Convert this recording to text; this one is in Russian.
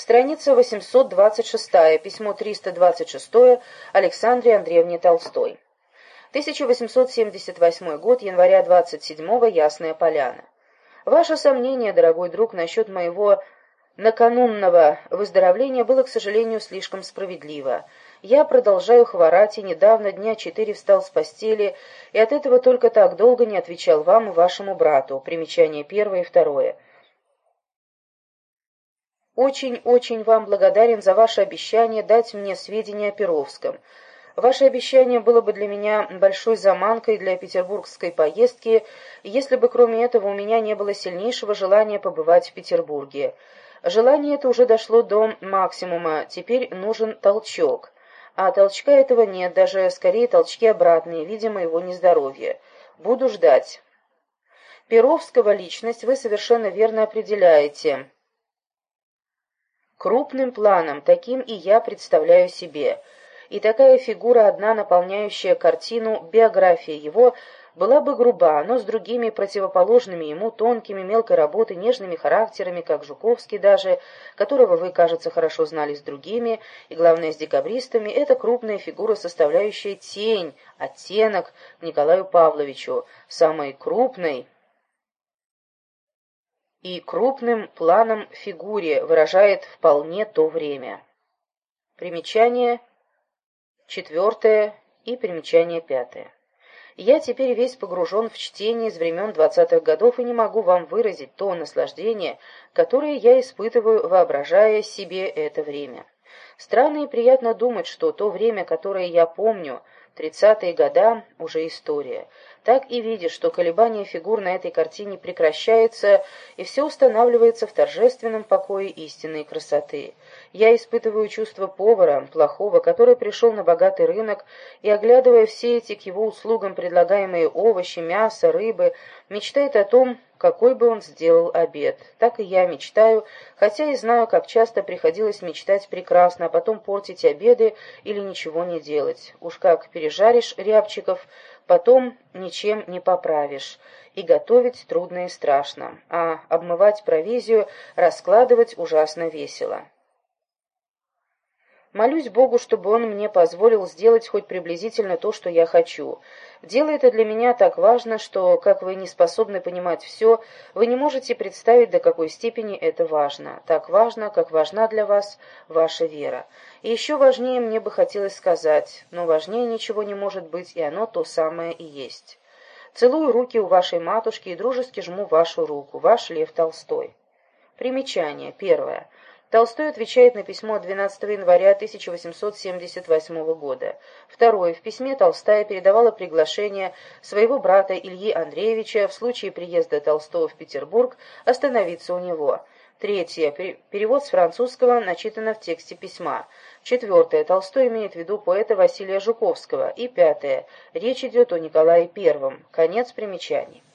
Страница 826, письмо 326 Александре Андреевне Толстой. 1878 год, января 27 Ясная Поляна. Ваше сомнение, дорогой друг, насчет моего наканунного выздоровления было, к сожалению, слишком справедливо. Я продолжаю хворать, и недавно дня четыре встал с постели, и от этого только так долго не отвечал вам и вашему брату. Примечание первое и второе. Очень-очень вам благодарен за ваше обещание дать мне сведения о Перовском. Ваше обещание было бы для меня большой заманкой для петербургской поездки, если бы кроме этого у меня не было сильнейшего желания побывать в Петербурге. Желание это уже дошло до максимума, теперь нужен толчок. А толчка этого нет, даже скорее толчки обратные, видимо, его нездоровье. Буду ждать. Перовского личность вы совершенно верно определяете. Крупным планом, таким и я представляю себе – и такая фигура, одна наполняющая картину, биография его, была бы груба, но с другими противоположными ему тонкими, мелкой работы, нежными характерами, как Жуковский даже, которого вы, кажется, хорошо знали с другими, и, главное, с декабристами, это крупная фигура, составляющая тень, оттенок Николаю Павловичу, самой крупной и крупным планом фигуре выражает вполне то время. Примечание четвертое и примечание пятое. Я теперь весь погружен в чтение из времен двадцатых годов и не могу вам выразить то наслаждение, которое я испытываю, воображая себе это время. Странно и приятно думать, что то время, которое я помню, тридцатые года, уже история. Так и видишь, что колебание фигур на этой картине прекращается, и все устанавливается в торжественном покое истинной красоты. Я испытываю чувство повара, плохого, который пришел на богатый рынок и, оглядывая все эти к его услугам предлагаемые овощи, мясо, рыбы, мечтает о том, какой бы он сделал обед. Так и я мечтаю, хотя и знаю, как часто приходилось мечтать прекрасно, а потом портить обеды или ничего не делать. Уж как пережаришь рябчиков, потом ничем не поправишь. И готовить трудно и страшно, а обмывать провизию, раскладывать ужасно весело. Молюсь Богу, чтобы Он мне позволил сделать хоть приблизительно то, что я хочу. Дело это для меня так важно, что, как вы не способны понимать все, вы не можете представить, до какой степени это важно. Так важно, как важна для вас ваша вера. И еще важнее мне бы хотелось сказать, но важнее ничего не может быть, и оно то самое и есть. Целую руки у вашей матушки и дружески жму вашу руку. Ваш Лев Толстой. Примечание. Первое. Толстой отвечает на письмо 12 января 1878 года. Второе. В письме Толстая передавала приглашение своего брата Ильи Андреевича в случае приезда Толстого в Петербург остановиться у него. Третье. Перевод с французского начитано в тексте письма. Четвертое. Толстой имеет в виду поэта Василия Жуковского. И пятое. Речь идет о Николае Первом. Конец примечаний.